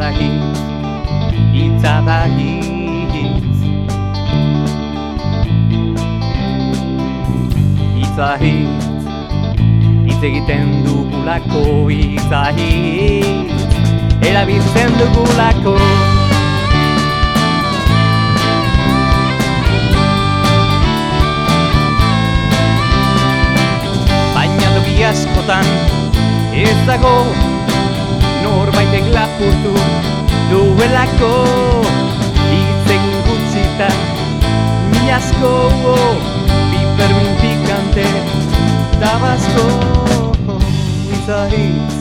da hitz Hitza da hitz Hitza hitz Hitz egiten dugulako Hitza hitz Erabiltzen dugulako. Baina toki askotan ez dago norbaitek lapurtu duelako. Itzen gutxita mi asko Pipermin pikante tabasco. Itza hitz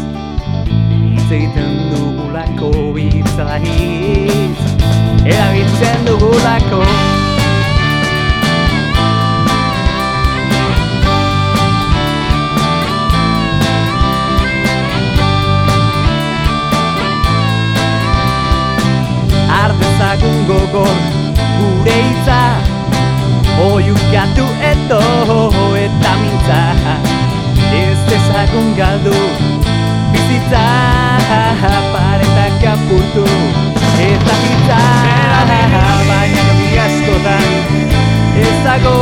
egiten dugulako Itza hitz Erabiltzen dugulako Ardezagun gogor gure itza Oiukatu eto eta mintza. Ez dezagun galdu bizitza Paretak apurtu eta hitza Baina nogi askotan ez dago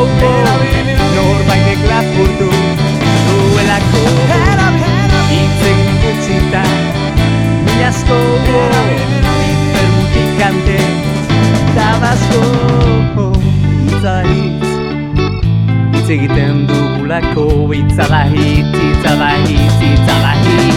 egiten dugulako Itza da hitz, itza da hitz, itza da hitz